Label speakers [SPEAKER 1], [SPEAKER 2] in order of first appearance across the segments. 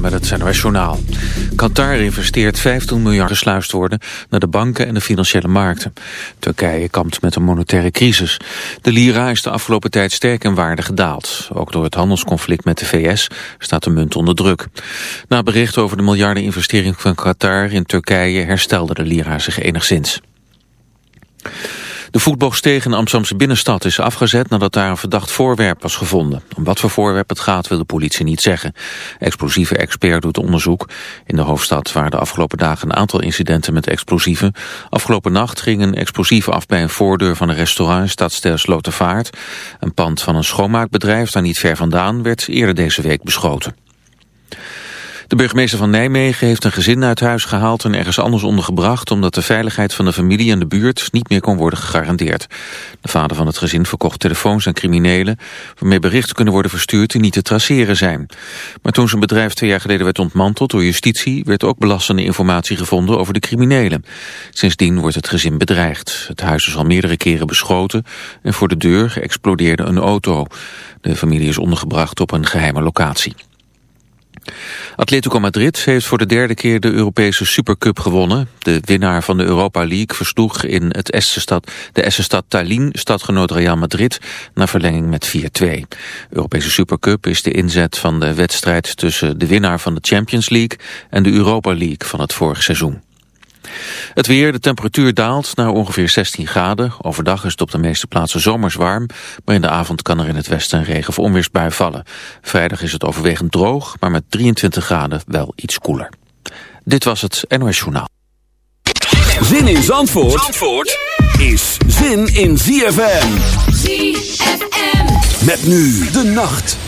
[SPEAKER 1] Met het NOS Journaal. Qatar investeert 15 miljard gesluist worden naar de banken en de financiële markten. Turkije kampt met een monetaire crisis. De lira is de afgelopen tijd sterk in waarde gedaald. Ook door het handelsconflict met de VS staat de munt onder druk. Na bericht over de miljardeninvestering van Qatar in Turkije herstelde de lira zich enigszins. De voetbalsteeg in Amsterdamse binnenstad is afgezet nadat daar een verdacht voorwerp was gevonden. Om wat voor voorwerp het gaat wil de politie niet zeggen. Explosieve expert doet onderzoek. In de hoofdstad waren de afgelopen dagen een aantal incidenten met explosieven. Afgelopen nacht ging een explosief af bij een voordeur van een restaurant in Stadster Slotervaart. Een pand van een schoonmaakbedrijf daar niet ver vandaan werd eerder deze week beschoten. De burgemeester van Nijmegen heeft een gezin uit huis gehaald en ergens anders ondergebracht omdat de veiligheid van de familie en de buurt niet meer kon worden gegarandeerd. De vader van het gezin verkocht telefoons aan criminelen waarmee berichten kunnen worden verstuurd die niet te traceren zijn. Maar toen zijn bedrijf twee jaar geleden werd ontmanteld door justitie werd ook belastende informatie gevonden over de criminelen. Sindsdien wordt het gezin bedreigd. Het huis is al meerdere keren beschoten en voor de deur explodeerde een auto. De familie is ondergebracht op een geheime locatie. Atletico Madrid heeft voor de derde keer de Europese Supercup gewonnen. De winnaar van de Europa League versloeg in het Essenstad, de Essenstad Tallinn stadgenoot Real Madrid na verlenging met 4-2. Europese Supercup is de inzet van de wedstrijd tussen de winnaar van de Champions League en de Europa League van het vorige seizoen. Het weer, de temperatuur daalt naar ongeveer 16 graden. Overdag is het op de meeste plaatsen zomers warm, maar in de avond kan er in het westen een regen- of onweersbui vallen. Vrijdag is het overwegend droog, maar met 23 graden wel iets koeler. Dit was het NOS Journaal.
[SPEAKER 2] Zin in Zandvoort, Zandvoort is zin in ZFM.
[SPEAKER 3] ZFM.
[SPEAKER 2] Met nu de nacht.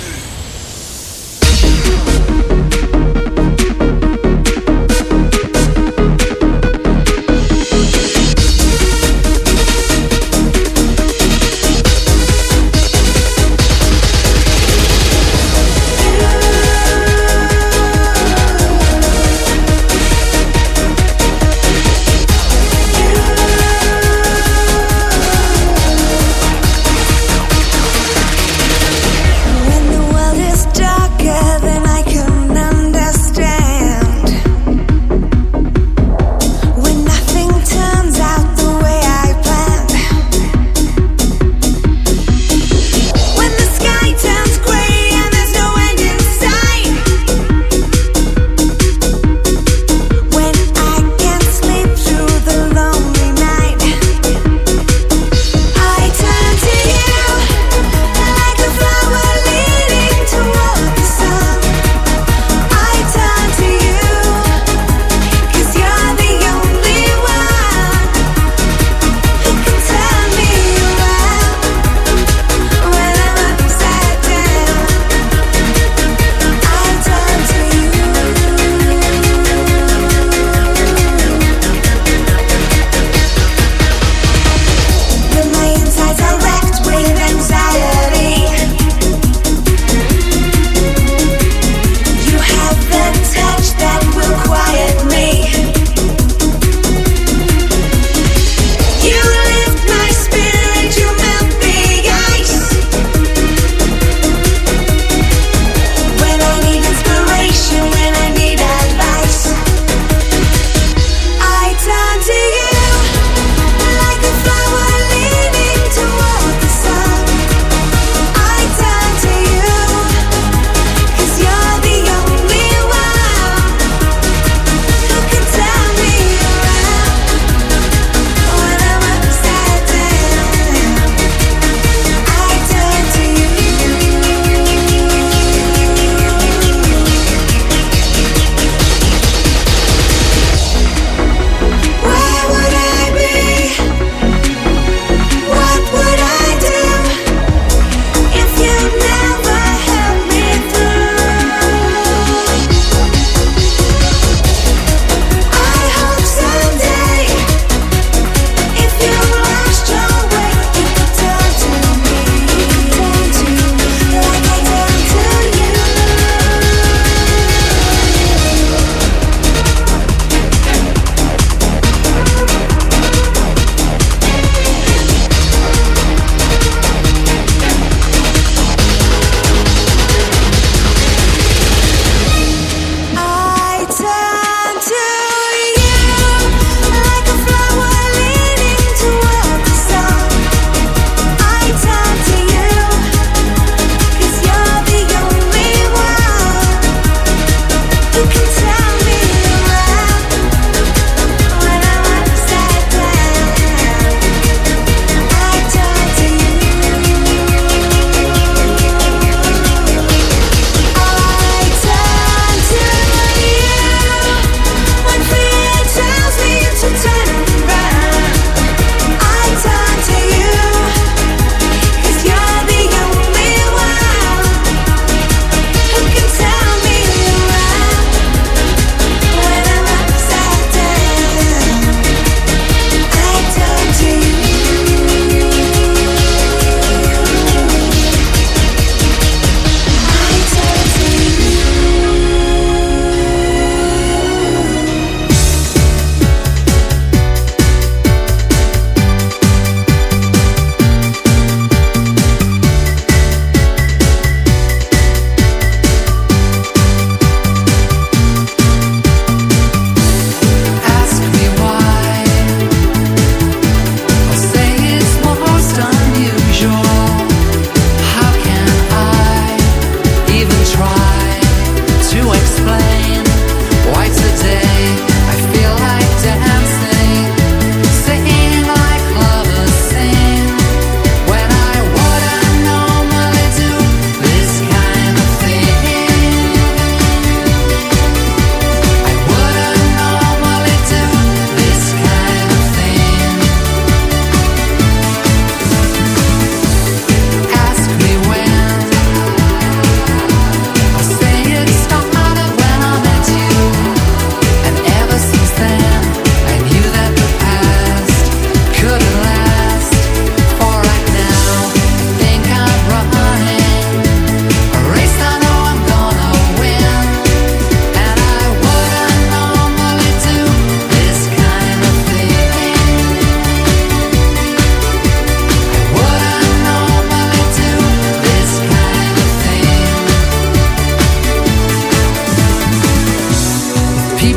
[SPEAKER 4] Take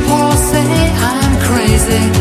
[SPEAKER 4] I'm back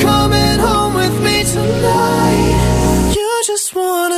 [SPEAKER 5] coming home with me tonight. You just wanna.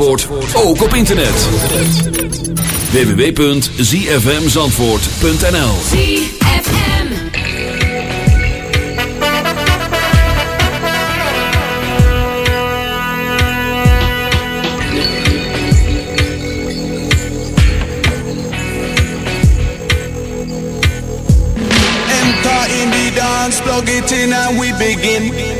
[SPEAKER 2] Zandvoort, ook op internet. www.zfmzandvoort.nl
[SPEAKER 3] ZFM.
[SPEAKER 6] Enter in the dance, plug it in and we begin.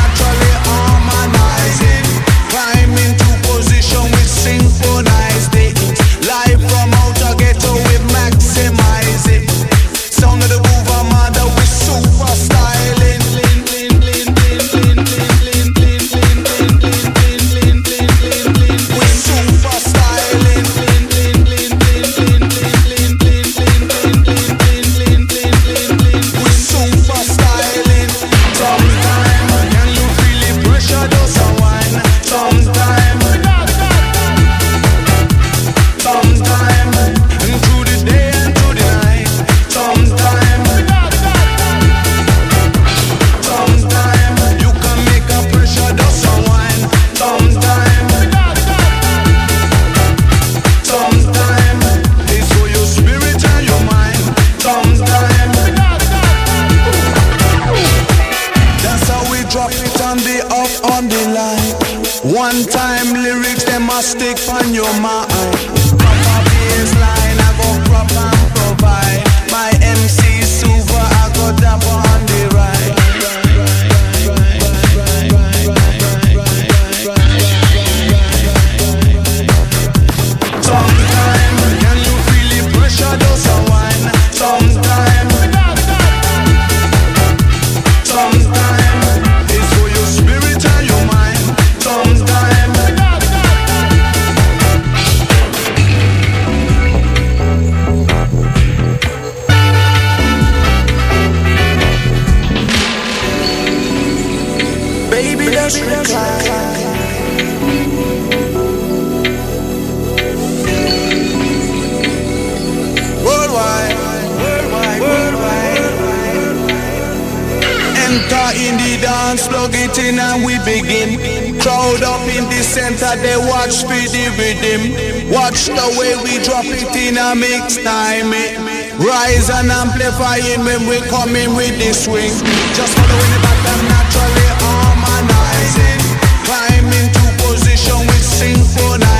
[SPEAKER 6] Enter in the dance, plug it in and we begin. Crowd up in the center, they watch for the rhythm. Watch the way we drop it in a mix time. eh. Rise and amplifying when we coming with the swing. Just following the pattern naturally harmonizing. Climb into position with synchronized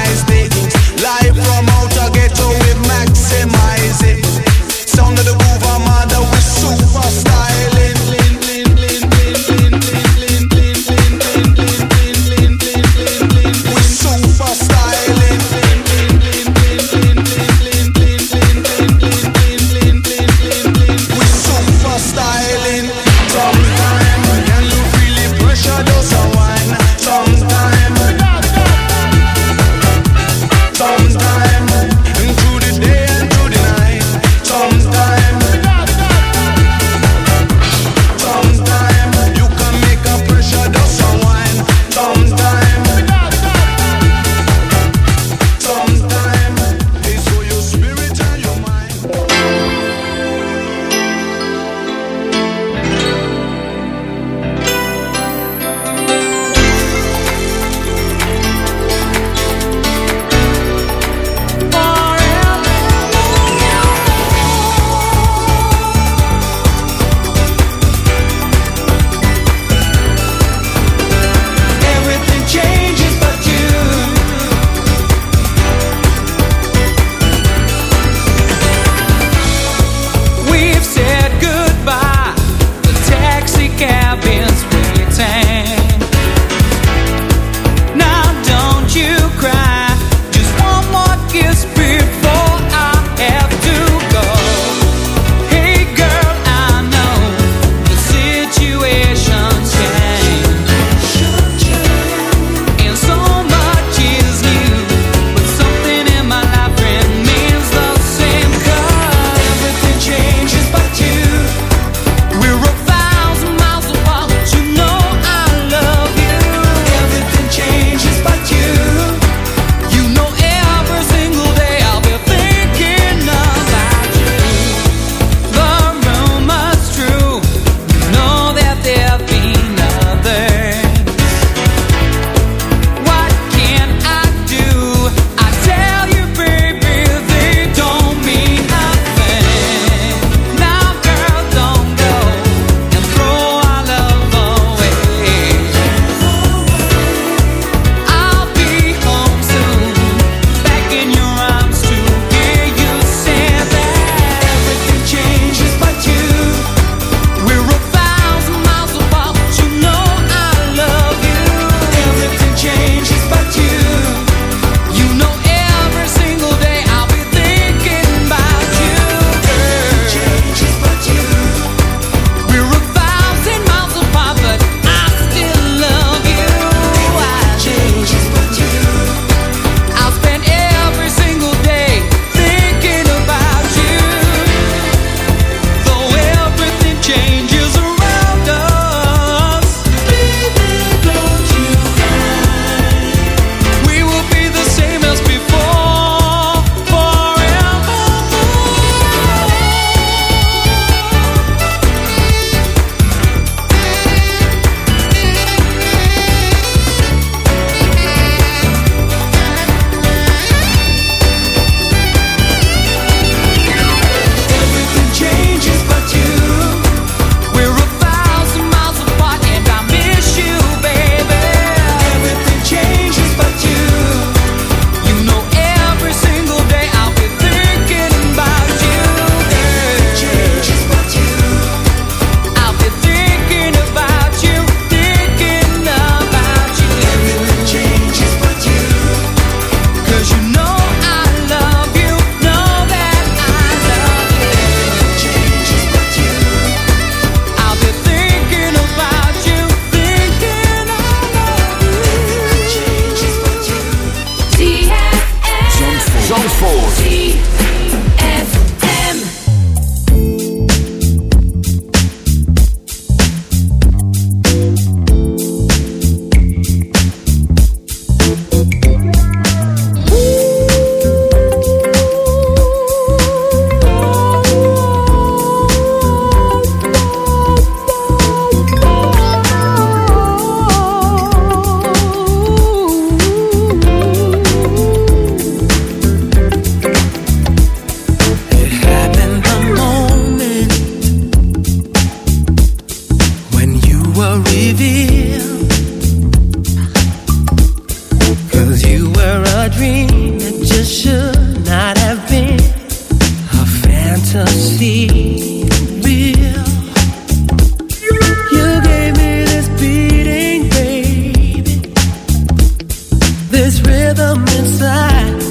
[SPEAKER 7] rhythm inside.